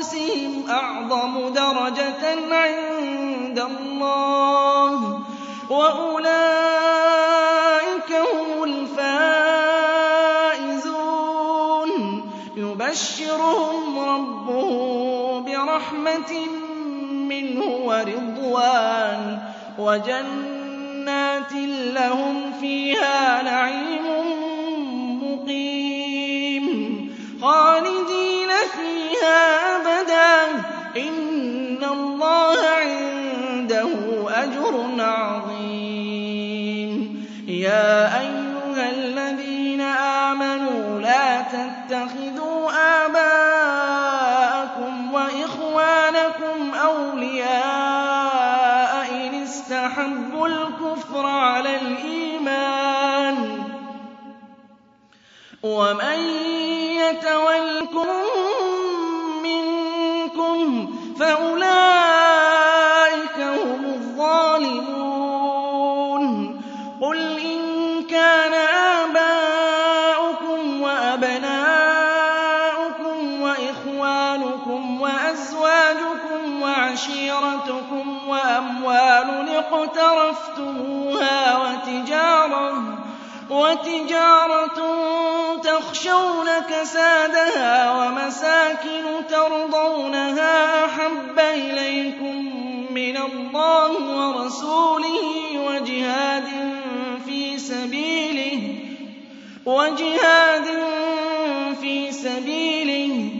أنفسهم أعظم درجة عند الله وأولئك هم الفائزون. يبشرهم ربه برحمة منه ورضوان وجنات لهم فيها نعيم مقيم خالدين فيها تتخذوا آباءكم وإخوانكم أولياء إن استحبوا الكفر على الإيمان ومن يتولكم منكم فأولئك أَنفُسُكُمْ وَأَمْوَالٌ اقْتَرَفْتُمُوهَا وَتِجَارَةٌ وَتِجَارَةٌ تَخْشَوْنَ كَسَادَهَا وَمَسَاكِنُ تَرْضَوْنَهَا أَحَبَّ إِلَيْكُم مِّنَ اللَّهِ وَرَسُولِهِ وَجِهَادٍ فِي سَبِيلِهِ وَجِهَادٍ فِي سَبِيلِهِ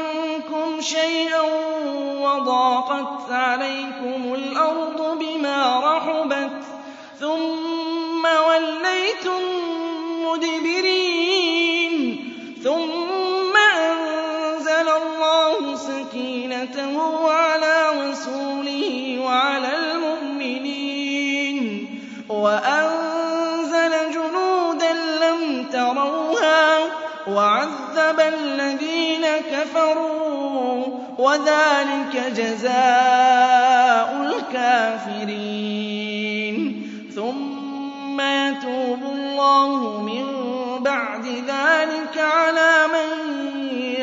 مِنْكُمْ شَيْئًا وَضَاقَتْ عَلَيْكُمُ الْأَرْضُ بِمَا رَحُبَتْ ثُمَّ وَلَّيْتُمْ مُدْبِرِينَ ثُمَّ أَنزَلَ اللَّهُ سَكِينَتَهُ عَلَى رَسُولِهِ وَعَلَى الْمُؤْمِنِينَ وَأَنزَلَ وعذب الذين كفروا وذلك جزاء الكافرين. ثم يتوب الله من بعد ذلك على من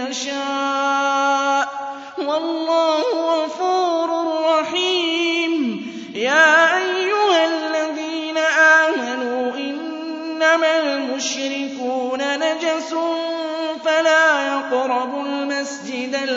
يشاء. والله غفور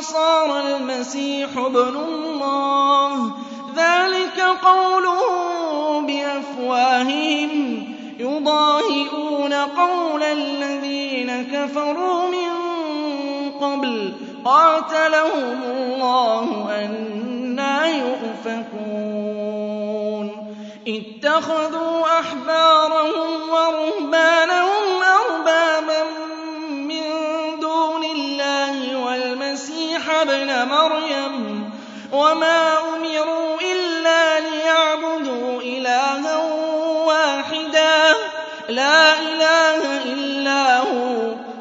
صار المسيح ابن الله. ذلك قولهم بأفواههم. يضاهئون قول الذين كفروا من قبل. قاتلهم الله أنا يؤفكون. اتخذوا أحبارهم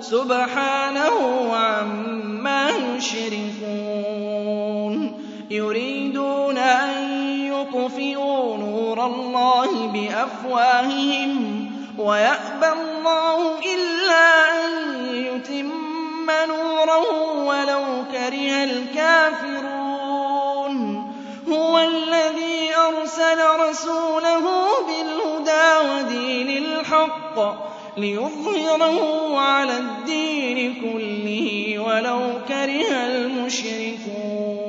سُبْحَانَهُ عَمَّا يُشْرِكُونَ. يُرِيدُونَ أَن يُطْفِئُوا نُورَ اللَّهِ بِأَفْوَاهِهِمْ وَيَأْبَى اللَّهُ إِلَّا أَن يُتِمَّ نُورَهُ وَلَوْ كَرِهَ الْكَافِرُونَ. هُوَ الَّذِي أَرْسَلَ رَسُولَهُ بِالْهُدَىٰ وَدِينِ الْحَقِّ لِيُظْهِرَهُ عَلَى الدِّينِ كُلِّهِ وَلَوْ كَرِهَ الْمُشْرِكُونَ